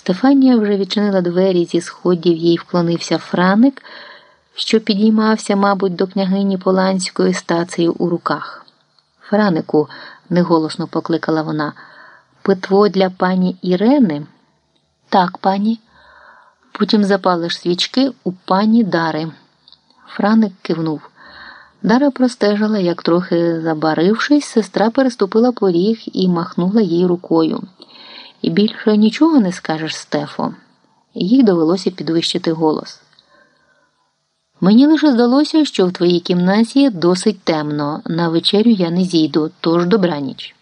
Стефанія вже відчинила двері зі сходів, їй вклонився Франик, що підіймався, мабуть, до княгині Поланської стацею у руках. Франику, неголосно покликала вона, питво для пані Ірени? Так, пані. Потім запалиш свічки у пані Дари. Франик кивнув. Дара простежила, як трохи забарившись, сестра переступила поріг і махнула їй рукою. І більше нічого не скажеш, Стефо. Їй довелося підвищити голос. Мені лише здалося, що в твоїй кімнаті досить темно. На вечерю я не зійду, тож добраніч.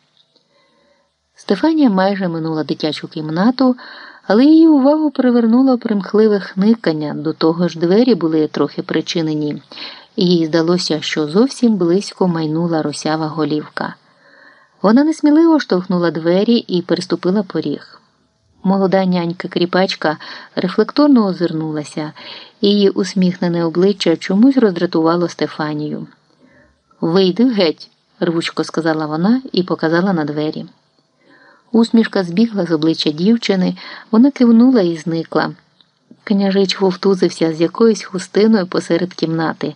Стефанія майже минула дитячу кімнату, але її увагу привернуло примхливе хникання, до того ж двері були трохи причинені, і їй здалося, що зовсім близько майнула росява голівка. Вона несміливо штовхнула двері і переступила поріг. Молода нянька кріпачка рефлекторно озирнулася, її усміхнене обличчя чомусь роздратувало Стефанію. Вийди геть, рвучко сказала вона і показала на двері. Усмішка збігла з обличчя дівчини, вона кивнула і зникла. Княжич вовтузився з якоюсь хустиною посеред кімнати.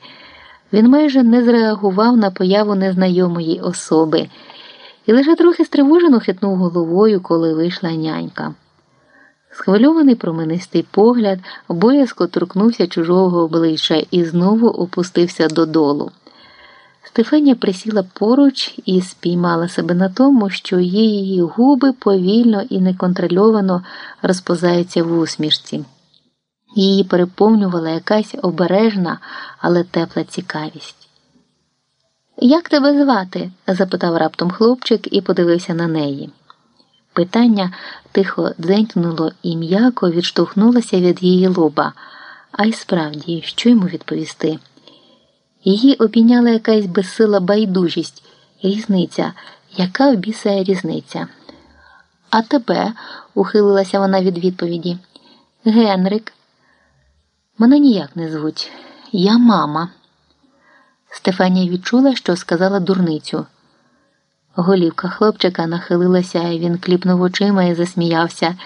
Він майже не зреагував на появу незнайомої особи і лише трохи стривожено хитнув головою, коли вийшла нянька. Схвильований променистий погляд боязко торкнувся чужого обличчя і знову опустився додолу. Стефанія присіла поруч і спіймала себе на тому, що її губи повільно і неконтрольовано розпозаються в усмішці. Її переповнювала якась обережна, але тепла цікавість. Як тебе звати? запитав раптом хлопчик і подивився на неї. Питання тихо дзенькнуло і м'яко відштовхнулося від її лоба, а й справді, що йому відповісти? Її обійняла якась безсила байдужість, різниця, яка в біса різниця. А тебе, ухилилася вона від відповіді. Генрик. Мене ніяк не звуть. Я мама. Стефанія відчула, що сказала дурницю. Голівка хлопчика нахилилася, і він кліпнув очима і засміявся.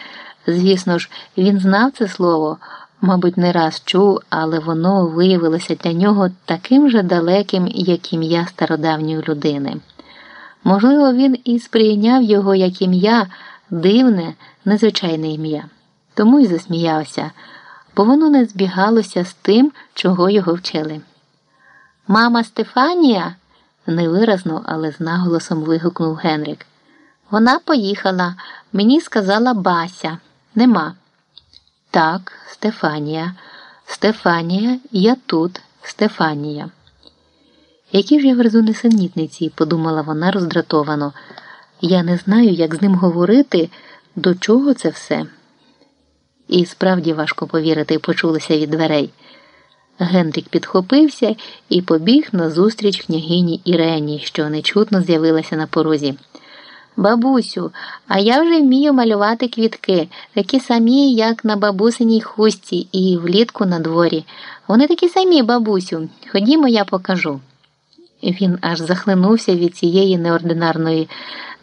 Звісно ж, він знав це слово, мабуть, не раз чув, але воно виявилося для нього таким же далеким, як ім'я стародавньої людини. Можливо, він і сприйняв його як ім'я, дивне, незвичайне ім'я, тому й засміявся, бо воно не збігалося з тим, чого його вчили. Мама Стефанія? невиразно, але з наголосом вигукнув Генрик. Вона поїхала, мені сказала Бася. Нема. Так, Стефанія, Стефанія, я тут, Стефанія. Які ж я верзу несенітниці, подумала вона роздратовано. Я не знаю, як з ним говорити, до чого це все. І справді важко повірити, почулося від дверей. Генрік підхопився і побіг назустріч княгині Ірені, що нечутно з'явилася на порозі. Бабусю, а я вже вмію малювати квітки, такі самі, як на бабусиній хустці і влітку на дворі. Вони такі самі, бабусю. Ходімо, я покажу. Він аж захлинувся від цієї неординарної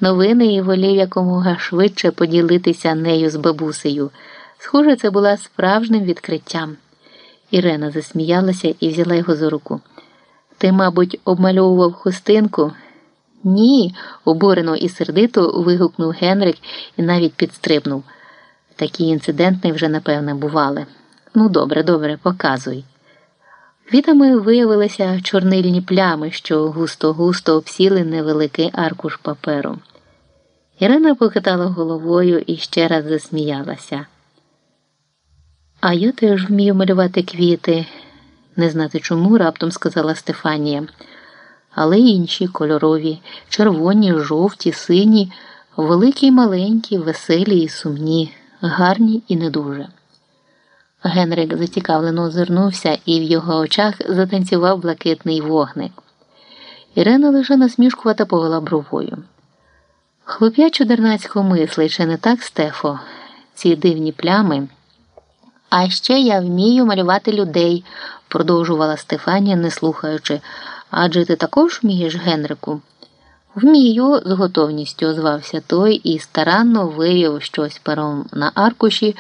новини і волів якомога швидше поділитися нею з бабусею. Схоже, це була справжнім відкриттям. Ірена засміялася і взяла його за руку. Ти, мабуть, обмальовував хустинку? Ні, обурено і сердито вигукнув Генрик і навіть підстрибнув. Такі інциденти вже, напевне, бували. Ну, добре, добре, показуй. Вітами виявилися чорнильні плями, що густо-густо обсіли невеликий аркуш паперу. Ірена похитала головою і ще раз засміялася. А я теж вмію малювати квіти, не знати чому, раптом сказала Стефанія. Але інші кольорові, червоні, жовті, сині, великі й маленькі, веселі і сумні, гарні і не дуже. Генрик зацікавлено озирнувся, і в його очах затанцював блакитний вогник. Ірена лише насмішкувата повела бровою. Хлоп'я чудернацько мислить, чи не так, Стефо, ці дивні плями. А ще я вмію малювати людей, продовжувала Стефанія, не слухаючи. Адже ти також вмієш, Генрику? Вмію, з готовністю озвався той і старанно вивів щось пером на аркуші.